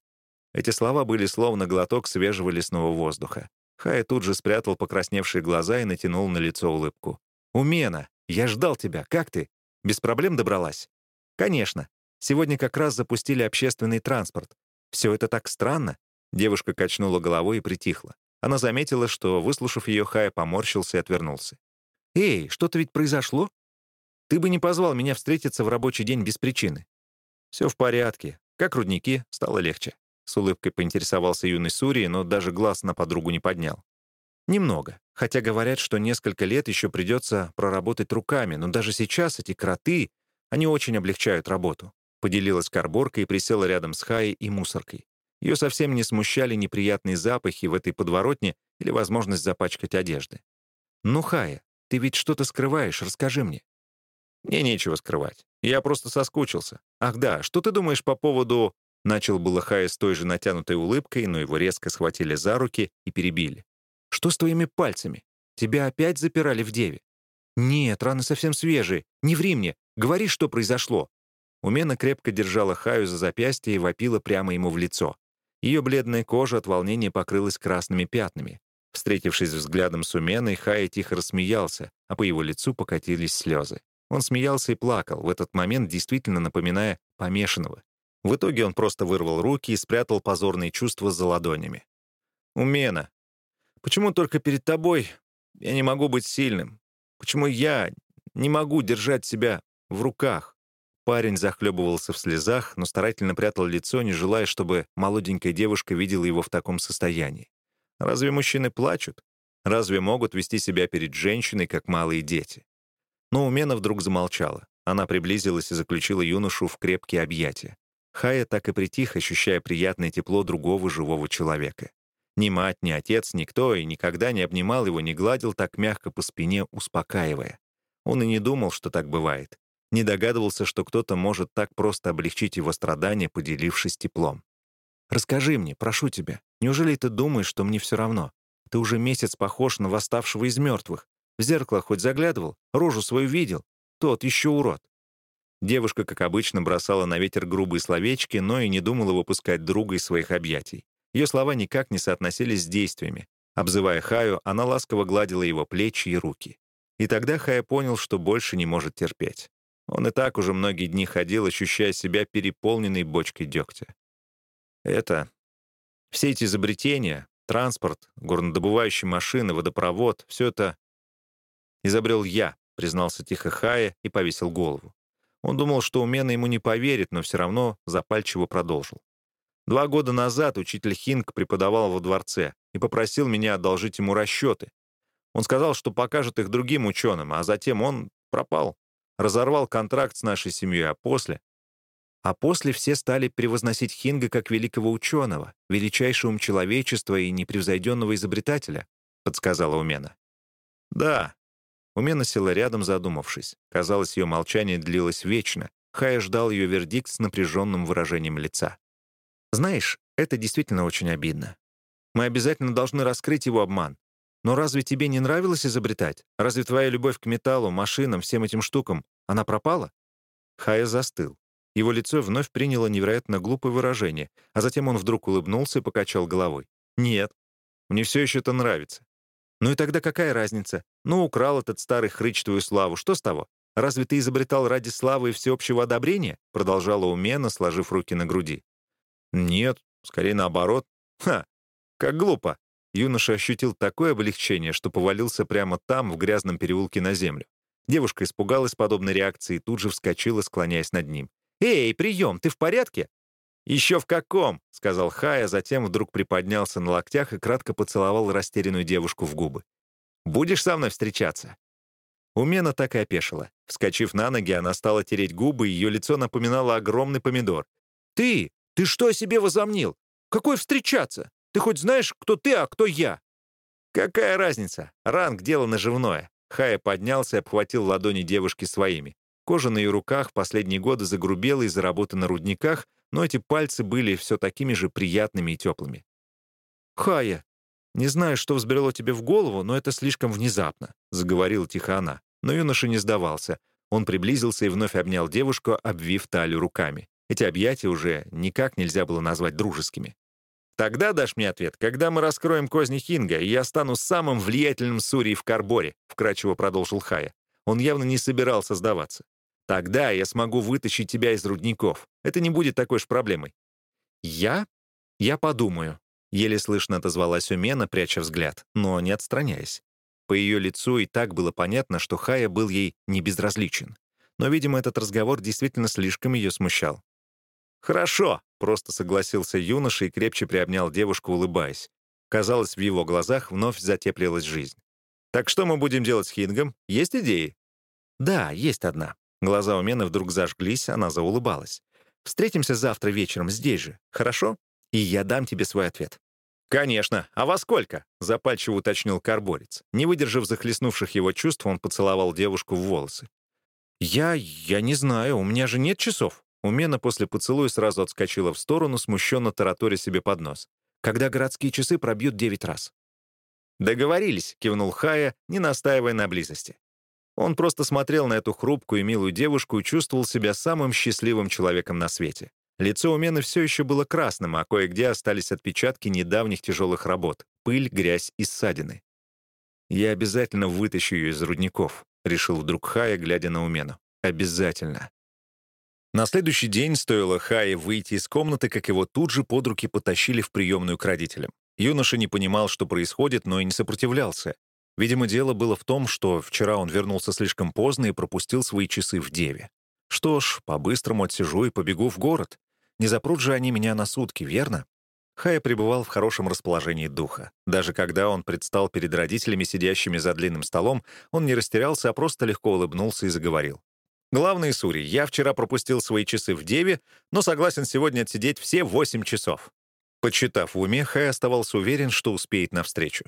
Эти слова были словно глоток свежего лесного воздуха. Хай тут же спрятал покрасневшие глаза и натянул на лицо улыбку. «Умена! Я ждал тебя. Как ты? Без проблем добралась?» «Конечно. Сегодня как раз запустили общественный транспорт. Все это так странно». Девушка качнула головой и притихла. Она заметила, что, выслушав ее, Хай поморщился и отвернулся. «Эй, что-то ведь произошло? Ты бы не позвал меня встретиться в рабочий день без причины». «Все в порядке. Как рудники, стало легче». С улыбкой поинтересовался юный Сурий, но даже глаз на подругу не поднял. Немного. Хотя говорят, что несколько лет еще придется проработать руками, но даже сейчас эти кроты, они очень облегчают работу. Поделилась карборка и присела рядом с Хаей и мусоркой. Ее совсем не смущали неприятные запахи в этой подворотне или возможность запачкать одежды. «Ну, Хая, ты ведь что-то скрываешь, расскажи мне». «Мне нечего скрывать. Я просто соскучился. Ах да, что ты думаешь по поводу Начал было Хая с той же натянутой улыбкой, но его резко схватили за руки и перебили. «Что с твоими пальцами? Тебя опять запирали в деве?» «Нет, раны совсем свежие. Не ври мне. Говори, что произошло». Умена крепко держала Хаю за запястье и вопила прямо ему в лицо. Ее бледная кожа от волнения покрылась красными пятнами. Встретившись взглядом с Уменой, Хая тихо рассмеялся, а по его лицу покатились слезы. Он смеялся и плакал, в этот момент действительно напоминая помешанного. В итоге он просто вырвал руки и спрятал позорные чувства за ладонями. «Умена, почему только перед тобой я не могу быть сильным? Почему я не могу держать себя в руках? Парень захлебывался в слезах, но старательно прятал лицо, не желая, чтобы молоденькая девушка видела его в таком состоянии. Разве мужчины плачут? Разве могут вести себя перед женщиной, как малые дети? Но Умена вдруг замолчала. Она приблизилась и заключила юношу в крепкие объятия. Хая так и притих, ощущая приятное тепло другого живого человека. Ни мать, ни отец, никто и никогда не обнимал его, не гладил так мягко по спине, успокаивая. Он и не думал, что так бывает. Не догадывался, что кто-то может так просто облегчить его страдания, поделившись теплом. «Расскажи мне, прошу тебя, неужели ты думаешь, что мне все равно? Ты уже месяц похож на восставшего из мертвых. В зеркало хоть заглядывал, рожу свою видел. Тот еще урод». Девушка, как обычно, бросала на ветер грубые словечки, но и не думала выпускать друга из своих объятий. Ее слова никак не соотносились с действиями. Обзывая Хаю, она ласково гладила его плечи и руки. И тогда Хая понял, что больше не может терпеть. Он и так уже многие дни ходил, ощущая себя переполненной бочкой дегтя. Это... Все эти изобретения, транспорт, горнодобывающие машины, водопровод — все это изобрел я, признался тихо Хая и повесил голову. Он думал, что Умена ему не поверит, но все равно запальчиво продолжил. Два года назад учитель Хинг преподавал во дворце и попросил меня одолжить ему расчеты. Он сказал, что покажет их другим ученым, а затем он пропал. Разорвал контракт с нашей семьей, а после... А после все стали превозносить Хинга как великого ученого, величайшего человечества и непревзойденного изобретателя, подсказала Умена. Да. Умена села рядом, задумавшись. Казалось, ее молчание длилось вечно. Хая ждал ее вердикт с напряженным выражением лица. Знаешь, это действительно очень обидно. Мы обязательно должны раскрыть его обман. Но разве тебе не нравилось изобретать? Разве твоя любовь к металлу, машинам, всем этим штукам, она пропала?» Хая застыл. Его лицо вновь приняло невероятно глупое выражение, а затем он вдруг улыбнулся и покачал головой. «Нет, мне все еще это нравится». «Ну и тогда какая разница? Ну, украл этот старый хрыч твою славу, что с того? Разве ты изобретал ради славы и всеобщего одобрения?» Продолжала уменно, сложив руки на груди. «Нет, скорее наоборот. Ха, как глупо!» Юноша ощутил такое облегчение, что повалился прямо там, в грязном переулке на землю. Девушка испугалась подобной реакции и тут же вскочила, склоняясь над ним. «Эй, прием, ты в порядке?» «Еще в каком?» — сказал Хая, затем вдруг приподнялся на локтях и кратко поцеловал растерянную девушку в губы. «Будешь со мной встречаться?» Умена так и опешила. Вскочив на ноги, она стала тереть губы, и ее лицо напоминало огромный помидор. «Ты! Ты что о себе возомнил? Какой встречаться? Ты хоть знаешь, кто ты, а кто я?» «Какая разница? Ранг — дело наживное». Хая поднялся и обхватил ладони девушки своими. Кожа на ее руках последние годы загрубела из-за работы на рудниках, но эти пальцы были все такими же приятными и теплыми. «Хая, не знаю, что взбрело тебе в голову, но это слишком внезапно», — заговорила тихо она. Но юноша не сдавался. Он приблизился и вновь обнял девушку, обвив талию руками. Эти объятия уже никак нельзя было назвать дружескими. Тогда дашь мне ответ, когда мы раскроем козни Хинга, и я стану самым влиятельным Сурией в Карборе», — вкрадчиво продолжил Хая. Он явно не собирался сдаваться. «Тогда я смогу вытащить тебя из рудников. Это не будет такой уж проблемой». «Я? Я подумаю», — еле слышно отозвалась Умена, пряча взгляд, но не отстраняясь. По ее лицу и так было понятно, что Хая был ей не безразличен. Но, видимо, этот разговор действительно слишком ее смущал. «Хорошо», — просто согласился юноша и крепче приобнял девушку, улыбаясь. Казалось, в его глазах вновь затеплилась жизнь. «Так что мы будем делать с Хингом? Есть идеи?» «Да, есть одна». Глаза у Мены вдруг зажглись, она заулыбалась. «Встретимся завтра вечером здесь же, хорошо? И я дам тебе свой ответ». «Конечно. А во сколько?» — запальчиво уточнил карборец. Не выдержав захлестнувших его чувств, он поцеловал девушку в волосы. «Я... я не знаю, у меня же нет часов». Умена после поцелуя сразу отскочила в сторону, смущенно тараторя себе под нос. «Когда городские часы пробьют девять раз». «Договорились», — кивнул Хая, не настаивая на близости. Он просто смотрел на эту хрупкую и милую девушку и чувствовал себя самым счастливым человеком на свете. Лицо у Мены все еще было красным, а кое-где остались отпечатки недавних тяжелых работ — пыль, грязь и ссадины. «Я обязательно вытащу ее из рудников», — решил вдруг Хая, глядя на Умену. «Обязательно». На следующий день стоило Хае выйти из комнаты, как его тут же под руки потащили в приемную к родителям. Юноша не понимал, что происходит, но и не сопротивлялся. Видимо, дело было в том, что вчера он вернулся слишком поздно и пропустил свои часы в Деве. Что ж, по-быстрому отсижу и побегу в город. Не запрут же они меня на сутки, верно? Хая пребывал в хорошем расположении духа. Даже когда он предстал перед родителями, сидящими за длинным столом, он не растерялся, а просто легко улыбнулся и заговорил. «Главный Сури, я вчера пропустил свои часы в Деве, но согласен сегодня отсидеть все восемь часов». Подсчитав в уме, Хай оставался уверен, что успеет навстречу.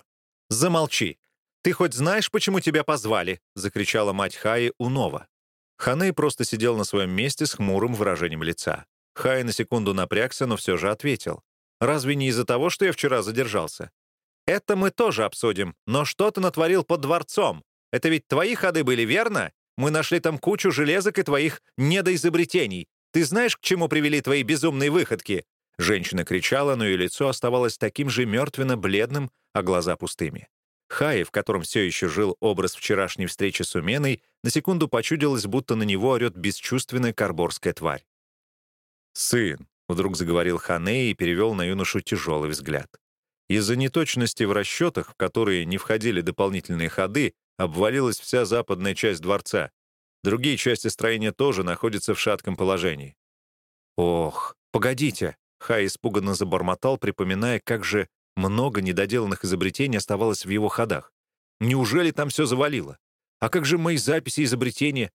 «Замолчи! Ты хоть знаешь, почему тебя позвали?» — закричала мать Хаи Унова. Ханей просто сидел на своем месте с хмурым выражением лица. Хай на секунду напрягся, но все же ответил. «Разве не из-за того, что я вчера задержался?» «Это мы тоже обсудим, но что ты натворил под дворцом? Это ведь твои ходы были, верно? Мы нашли там кучу железок и твоих недоизобретений. Ты знаешь, к чему привели твои безумные выходки?» Женщина кричала, но ее лицо оставалось таким же мертвенно-бледным, а глаза пустыми. Хае, в котором все еще жил образ вчерашней встречи с Уменой, на секунду почудилось, будто на него орет бесчувственная карборская тварь. «Сын», — вдруг заговорил Хане и перевел на юношу тяжелый взгляд. Из-за неточности в расчетах, в которые не входили дополнительные ходы, обвалилась вся западная часть дворца. Другие части строения тоже находятся в шатком положении. «Ох, погодите!» — Хай испуганно забормотал, припоминая, как же много недоделанных изобретений оставалось в его ходах. Неужели там все завалило? А как же мои записи изобретения?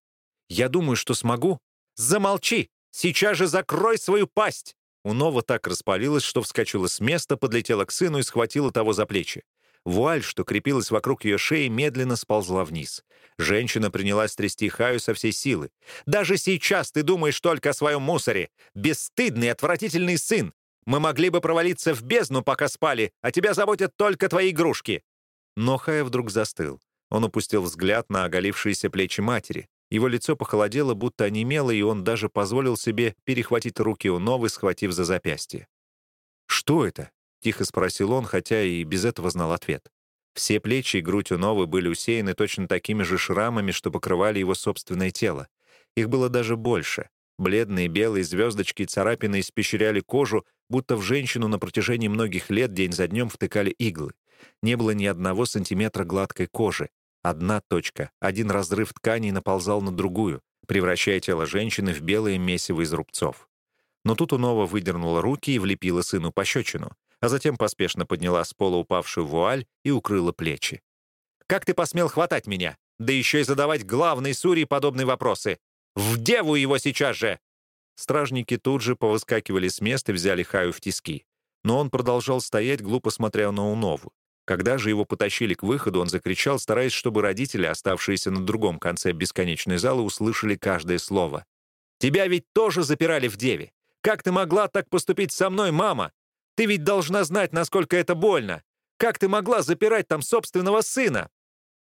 Я думаю, что смогу. Замолчи! Сейчас же закрой свою пасть!» Унова так распалилась, что вскочила с места, подлетела к сыну и схватила того за плечи. Вуаль, что крепилась вокруг ее шеи, медленно сползла вниз. Женщина принялась трясти Хаю со всей силы. «Даже сейчас ты думаешь только о своем мусоре! Бесстыдный, отвратительный сын! Мы могли бы провалиться в бездну, пока спали, а тебя заботят только твои игрушки!» Но Хая вдруг застыл. Он упустил взгляд на оголившиеся плечи матери. Его лицо похолодело, будто онемело, и он даже позволил себе перехватить руки у Новы, схватив за запястье. «Что это?» — тихо спросил он, хотя и без этого знал ответ. Все плечи и грудь у Новы были усеяны точно такими же шрамами, что покрывали его собственное тело. Их было даже больше. Бледные белые звездочки и царапины испещряли кожу, будто в женщину на протяжении многих лет день за днем втыкали иглы. Не было ни одного сантиметра гладкой кожи. Одна точка, один разрыв ткани наползал на другую, превращая тело женщины в белое месиво из рубцов. Но тут Унова выдернула руки и влепила сыну пощечину, а затем поспешно подняла с пола упавшую вуаль и укрыла плечи. «Как ты посмел хватать меня? Да еще и задавать главной Сурии подобные вопросы! В деву его сейчас же!» Стражники тут же повыскакивали с места и взяли Хаю в тиски. Но он продолжал стоять, глупо смотря на Унову. Когда же его потащили к выходу, он закричал, стараясь, чтобы родители, оставшиеся на другом конце бесконечной залы, услышали каждое слово. «Тебя ведь тоже запирали в деве! Как ты могла так поступить со мной, мама? Ты ведь должна знать, насколько это больно! Как ты могла запирать там собственного сына?»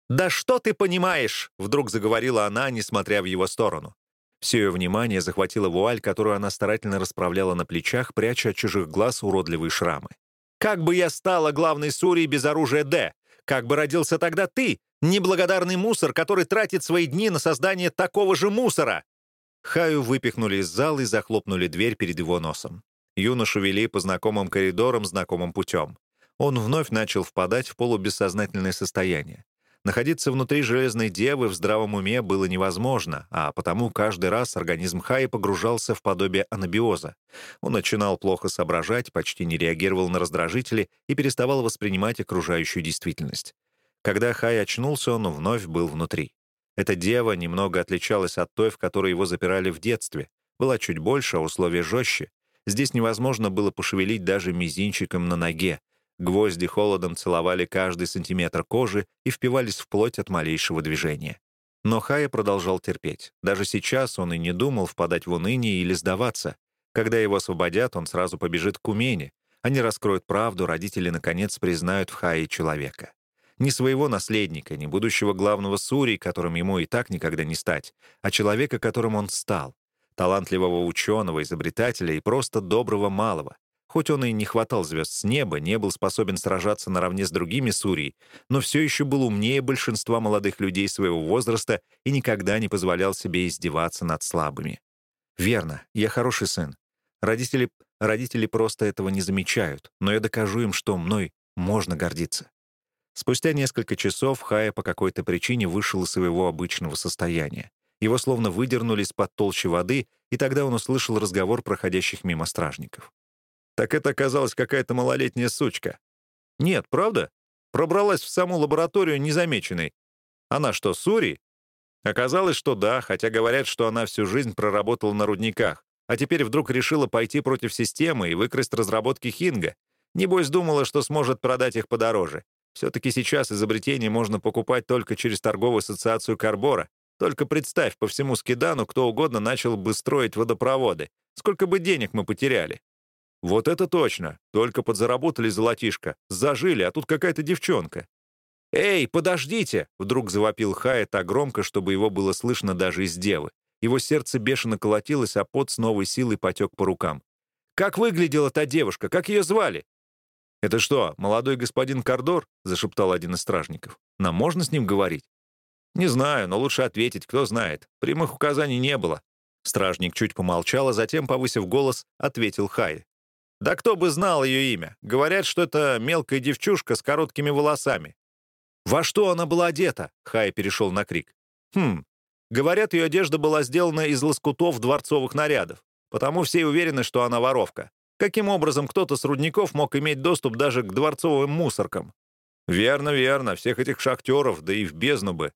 «Да что ты понимаешь?» — вдруг заговорила она, несмотря в его сторону. Все ее внимание захватила вуаль, которую она старательно расправляла на плечах, пряча от чужих глаз уродливые шрамы. Как бы я стала главной Сурией без оружия Д? Как бы родился тогда ты, неблагодарный мусор, который тратит свои дни на создание такого же мусора?» Хаю выпихнули из зала и захлопнули дверь перед его носом. Юношу вели по знакомым коридорам знакомым путем. Он вновь начал впадать в полубессознательное состояние. Находиться внутри Железной Девы в здравом уме было невозможно, а потому каждый раз организм Хаи погружался в подобие анабиоза. Он начинал плохо соображать, почти не реагировал на раздражители и переставал воспринимать окружающую действительность. Когда Хай очнулся, он вновь был внутри. Эта дева немного отличалась от той, в которой его запирали в детстве. Была чуть больше, а условия жестче. Здесь невозможно было пошевелить даже мизинчиком на ноге. Гвозди холодом целовали каждый сантиметр кожи и впивались в плоть от малейшего движения. Но Хая продолжал терпеть. Даже сейчас он и не думал впадать в уныние или сдаваться. Когда его освободят, он сразу побежит к Умене. Они раскроют правду, родители, наконец, признают в Хае человека. Не своего наследника, не будущего главного Сури, которым ему и так никогда не стать, а человека, которым он стал. Талантливого ученого, изобретателя и просто доброго малого. Хоть он и не хватал звезд с неба, не был способен сражаться наравне с другими Сурий, но все еще был умнее большинства молодых людей своего возраста и никогда не позволял себе издеваться над слабыми. «Верно, я хороший сын. Родители, родители просто этого не замечают, но я докажу им, что мной можно гордиться». Спустя несколько часов Хая по какой-то причине вышел из своего обычного состояния. Его словно выдернули из-под толщи воды, и тогда он услышал разговор проходящих мимо стражников. «Так это оказалась какая-то малолетняя сучка». «Нет, правда? Пробралась в саму лабораторию незамеченной. Она что, Сури?» Оказалось, что да, хотя говорят, что она всю жизнь проработала на рудниках, а теперь вдруг решила пойти против системы и выкрасть разработки Хинга. Небось, думала, что сможет продать их подороже. Все-таки сейчас изобретение можно покупать только через торговую ассоциацию Карбора. Только представь, по всему Скидану кто угодно начал бы строить водопроводы. Сколько бы денег мы потеряли. Вот это точно. Только подзаработали золотишко. Зажили, а тут какая-то девчонка. «Эй, подождите!» — вдруг завопил Хая так громко, чтобы его было слышно даже из девы. Его сердце бешено колотилось, а пот с новой силой потек по рукам. «Как выглядела та девушка? Как ее звали?» «Это что, молодой господин Кордор?» — зашептал один из стражников. «Нам можно с ним говорить?» «Не знаю, но лучше ответить, кто знает. Прямых указаний не было». Стражник чуть помолчал, а затем, повысив голос, ответил Хай. «Да кто бы знал ее имя? Говорят, что это мелкая девчушка с короткими волосами. «Во что она была одета?» — Хай перешел на крик. «Хм. Говорят, ее одежда была сделана из лоскутов дворцовых нарядов, потому все уверены, что она воровка. Каким образом кто-то с рудников мог иметь доступ даже к дворцовым мусоркам?» «Верно, верно. Всех этих шахтеров, да и в бездну бы».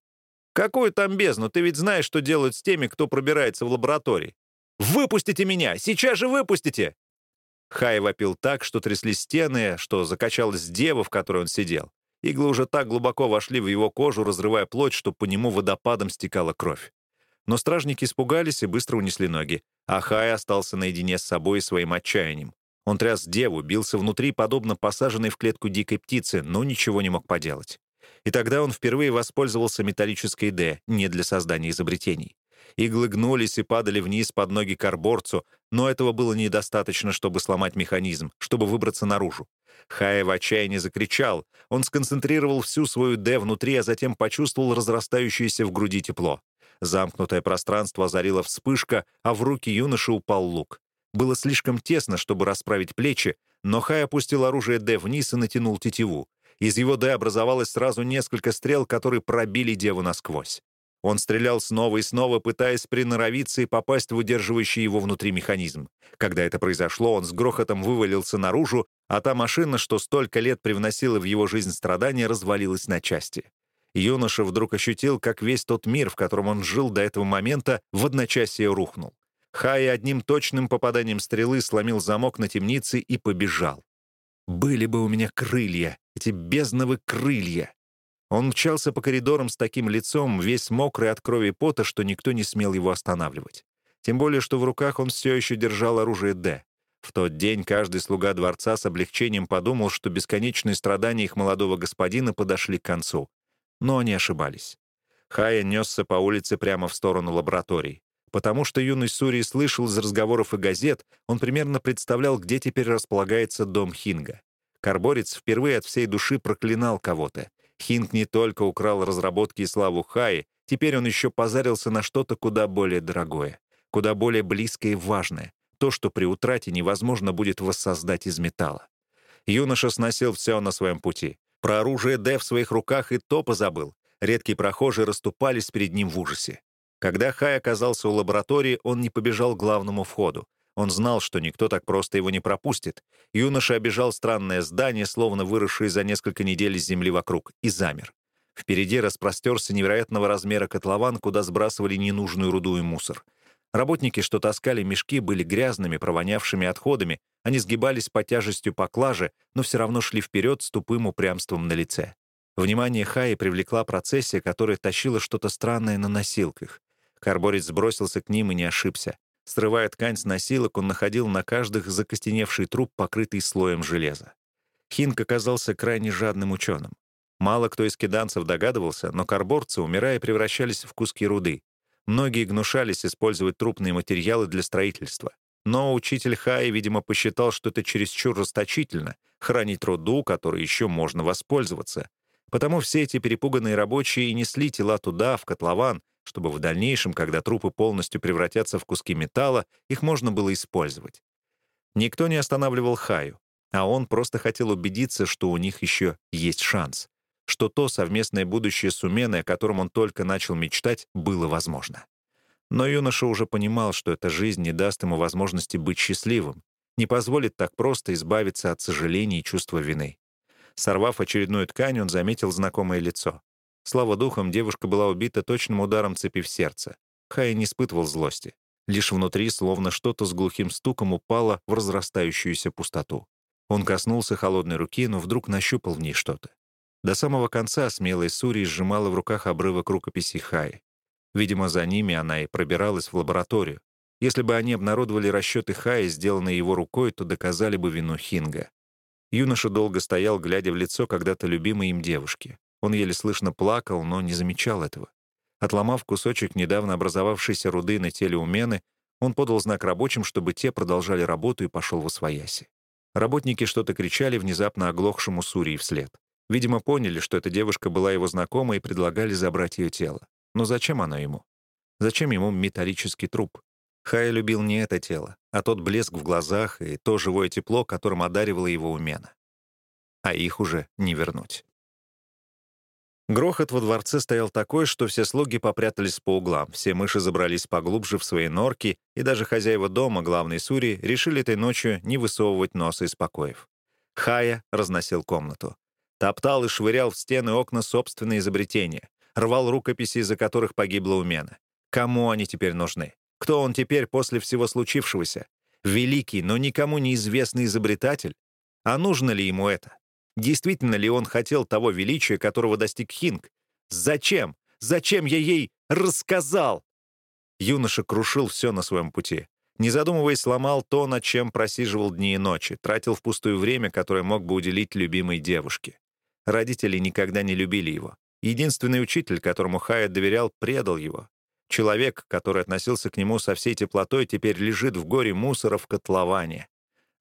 «Какую там бездну? Ты ведь знаешь, что делают с теми, кто пробирается в лаборатории». «Выпустите меня! Сейчас же выпустите!» Хай вопил так, что тряслись стены, что закачалась дева, в которой он сидел. Иглы уже так глубоко вошли в его кожу, разрывая плоть, что по нему водопадом стекала кровь. Но стражники испугались и быстро унесли ноги, а Хай остался наедине с собой и своим отчаянием. Он тряс деву, бился внутри, подобно посаженной в клетку дикой птицы, но ничего не мог поделать. И тогда он впервые воспользовался металлической «Д», не для создания изобретений. Иглы гнулись и падали вниз под ноги карборцу, но этого было недостаточно, чтобы сломать механизм, чтобы выбраться наружу. Хая в отчаянии закричал. Он сконцентрировал всю свою «Д» внутри, а затем почувствовал разрастающееся в груди тепло. Замкнутое пространство озарила вспышка, а в руки юноши упал лук. Было слишком тесно, чтобы расправить плечи, но Хай опустил оружие «Д» вниз и натянул тетиву. Из его «Д» образовалось сразу несколько стрел, которые пробили деву насквозь. Он стрелял снова и снова, пытаясь приноровиться и попасть в удерживающий его внутри механизм. Когда это произошло, он с грохотом вывалился наружу, а та машина, что столько лет привносила в его жизнь страдания, развалилась на части. Юноша вдруг ощутил, как весь тот мир, в котором он жил до этого момента, в одночасье рухнул. Хай одним точным попаданием стрелы сломил замок на темнице и побежал. «Были бы у меня крылья, эти бездновы крылья!» Он мчался по коридорам с таким лицом, весь мокрый от крови пота, что никто не смел его останавливать. Тем более, что в руках он все еще держал оружие «Д». В тот день каждый слуга дворца с облегчением подумал, что бесконечные страдания их молодого господина подошли к концу. Но они ошибались. Хая несся по улице прямо в сторону лабораторий. Потому что юный Сури слышал из разговоров и газет, он примерно представлял, где теперь располагается дом Хинга. Карборец впервые от всей души проклинал кого-то. Хинг не только украл разработки и славу Хаи, теперь он еще позарился на что-то куда более дорогое, куда более близкое и важное, то, что при утрате невозможно будет воссоздать из металла. Юноша сносил все на своем пути. Про оружие Д в своих руках и то позабыл. Редкие прохожие расступались перед ним в ужасе. Когда Хай оказался у лаборатории, он не побежал к главному входу. Он знал, что никто так просто его не пропустит. Юноша обежал странное здание, словно выросшее за несколько недель из земли вокруг, и замер. Впереди распростерся невероятного размера котлован, куда сбрасывали ненужную руду и мусор. Работники, что таскали мешки, были грязными, провонявшими отходами. Они сгибались под тяжестью поклажи, но все равно шли вперед с тупым упрямством на лице. Внимание Хаи привлекла процессия, которая тащила что-то странное на носилках. Карборец сбросился к ним и не ошибся. Срывая ткань с носилок, он находил на каждых закостеневший труп, покрытый слоем железа. Хинк оказался крайне жадным ученым. Мало кто из киданцев догадывался, но карборцы, умирая, превращались в куски руды. Многие гнушались использовать трупные материалы для строительства. Но учитель Хай, видимо, посчитал, что это чересчур расточительно — хранить руду, которой еще можно воспользоваться. Потому все эти перепуганные рабочие и несли тела туда, в котлован, чтобы в дальнейшем, когда трупы полностью превратятся в куски металла, их можно было использовать. Никто не останавливал Хаю, а он просто хотел убедиться, что у них еще есть шанс, что то совместное будущее с Уменой, о котором он только начал мечтать, было возможно. Но юноша уже понимал, что эта жизнь не даст ему возможности быть счастливым, не позволит так просто избавиться от сожалений и чувства вины. Сорвав очередную ткань, он заметил знакомое лицо. Слава духом, девушка была убита точным ударом цепи в сердце. Хай не испытывал злости. Лишь внутри словно что-то с глухим стуком упало в разрастающуюся пустоту. Он коснулся холодной руки, но вдруг нащупал в ней что-то. До самого конца смелая Сури сжимала в руках обрывок рукописи Хаи. Видимо, за ними она и пробиралась в лабораторию. Если бы они обнародовали расчеты Хаи, сделанные его рукой, то доказали бы вину Хинга. Юноша долго стоял, глядя в лицо когда-то любимой им девушки. Он еле слышно плакал, но не замечал этого. Отломав кусочек недавно образовавшейся руды на теле умены, он подал знак рабочим, чтобы те продолжали работу и пошел в освояси. Работники что-то кричали внезапно оглохшему Сурии вслед. Видимо, поняли, что эта девушка была его знакома и предлагали забрать ее тело. Но зачем оно ему? Зачем ему металлический труп? Хай любил не это тело, а тот блеск в глазах и то живое тепло, которым одаривала его умена. А их уже не вернуть. Грохот во дворце стоял такой, что все слуги попрятались по углам, все мыши забрались поглубже в свои норки, и даже хозяева дома, главной Сури, решили этой ночью не высовывать носа из покоев. Хая разносил комнату. Топтал и швырял в стены окна собственные изобретения, рвал рукописи, из-за которых погибла Умена. Кому они теперь нужны? Кто он теперь после всего случившегося? Великий, но никому неизвестный изобретатель? А нужно ли ему это? Действительно ли он хотел того величия, которого достиг Хинг? Зачем? Зачем я ей рассказал? Юноша крушил все на своем пути. Не задумываясь, сломал то, над чем просиживал дни и ночи, тратил впустую время, которое мог бы уделить любимой девушке. Родители никогда не любили его. Единственный учитель, которому Хайет доверял, предал его. Человек, который относился к нему со всей теплотой, теперь лежит в горе мусора в котловане.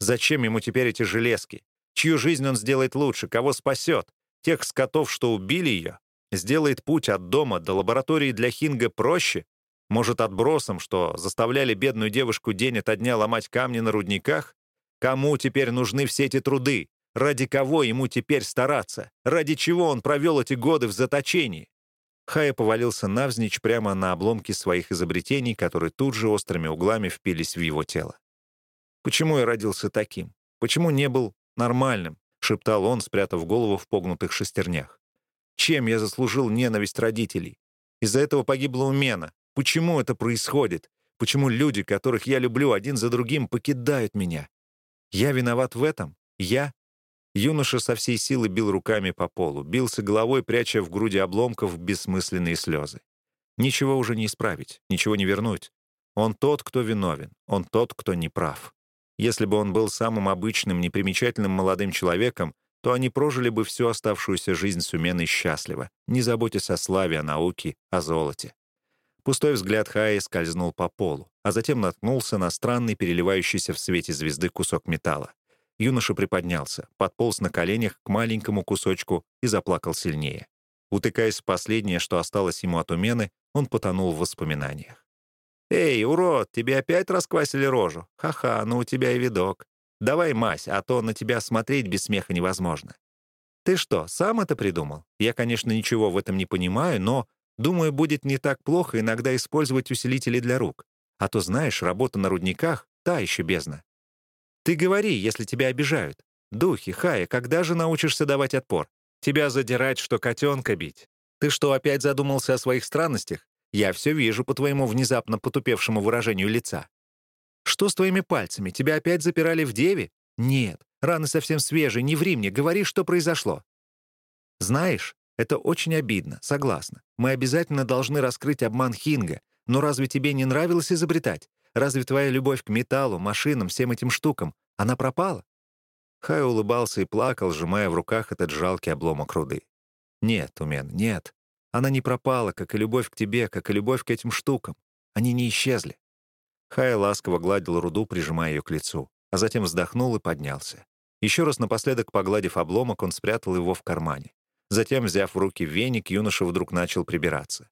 Зачем ему теперь эти железки? Чью жизнь он сделает лучше? Кого спасет? Тех скотов, что убили ее? Сделает путь от дома до лаборатории для Хинга проще? Может, отбросом, что заставляли бедную девушку день ото дня ломать камни на рудниках? Кому теперь нужны все эти труды? Ради кого ему теперь стараться? Ради чего он провел эти годы в заточении? Хая повалился навзничь прямо на обломки своих изобретений, которые тут же острыми углами впились в его тело. «Почему я родился таким? Почему не был нормальным?» — шептал он, спрятав голову в погнутых шестернях. «Чем я заслужил ненависть родителей? Из-за этого погибла Умена. Почему это происходит? Почему люди, которых я люблю, один за другим покидают меня? Я виноват в этом? Я? Юноша со всей силы бил руками по полу, бился головой, пряча в груди обломков бессмысленные слезы. Ничего уже не исправить, ничего не вернуть. Он тот, кто виновен, он тот, кто не прав. Если бы он был самым обычным, непримечательным молодым человеком, то они прожили бы всю оставшуюся жизнь с Уменой счастливо, не заботясь о славе, о науке, о золоте. Пустой взгляд Хаи скользнул по полу, а затем наткнулся на странный, переливающийся в свете звезды кусок металла. Юноша приподнялся, подполз на коленях к маленькому кусочку и заплакал сильнее. Утыкаясь в последнее, что осталось ему от умены, он потонул в воспоминаниях. «Эй, урод, тебе опять расквасили рожу? Ха-ха, ну у тебя и видок. Давай мазь, а то на тебя смотреть без смеха невозможно». «Ты что, сам это придумал? Я, конечно, ничего в этом не понимаю, но, думаю, будет не так плохо иногда использовать усилители для рук. А то, знаешь, работа на рудниках — та еще бездна. Ты говори, если тебя обижают. Духи, Хая, когда же научишься давать отпор? Тебя задирать, что котенка бить. Ты что, опять задумался о своих странностях? Я все вижу по твоему внезапно потупевшему выражению лица. Что с твоими пальцами? Тебя опять запирали в деве? Нет, раны совсем свежие, не ври мне, говори, что произошло. Знаешь, это очень обидно, согласна. Мы обязательно должны раскрыть обман Хинга, но разве тебе не нравилось изобретать? Разве твоя любовь к металлу, машинам, всем этим штукам, она пропала?» Хай улыбался и плакал, сжимая в руках этот жалкий обломок руды. «Нет, Умен, нет. Она не пропала, как и любовь к тебе, как и любовь к этим штукам. Они не исчезли». Хай ласково гладил руду, прижимая ее к лицу, а затем вздохнул и поднялся. Еще раз напоследок погладив обломок, он спрятал его в кармане. Затем, взяв в руки веник, юноша вдруг начал прибираться.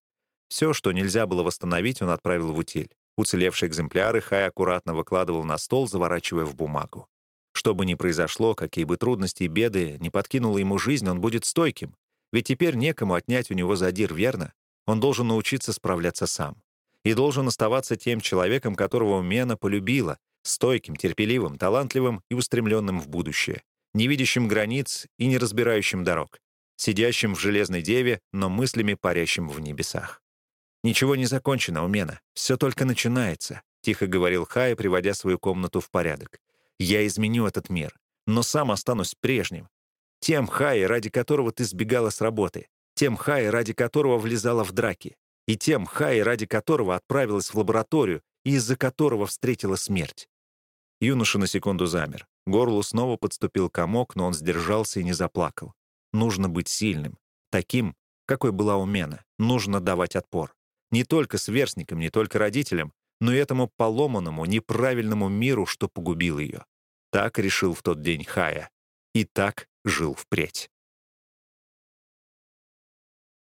Все, что нельзя было восстановить, он отправил в утиль. Уцелевшие экземпляры Хай аккуратно выкладывал на стол, заворачивая в бумагу. Что бы ни произошло, какие бы трудности и беды не подкинула ему жизнь, он будет стойким. Ведь теперь некому отнять у него задир, верно? Он должен научиться справляться сам. и должен оставаться тем человеком, которого Мена полюбила, стойким, терпеливым, талантливым и устремленным в будущее, не видящим границ и не разбирающим дорог, сидящим в железной деве, но мыслями парящим в небесах. «Ничего не закончено, Умена. Все только начинается», — тихо говорил Хай, приводя свою комнату в порядок. «Я изменю этот мир, но сам останусь прежним. Тем Хай, ради которого ты сбегала с работы, тем Хай, ради которого влезала в драки, и тем Хай, ради которого отправилась в лабораторию и из-за которого встретила смерть». Юноша на секунду замер. Горлу снова подступил комок, но он сдержался и не заплакал. Нужно быть сильным, таким, какой была у Мена. Нужно давать отпор. Не только сверстникам, не только родителям, но и этому поломанному, неправильному миру, что погубил ее. Так решил в тот день Хая. И так жил впредь.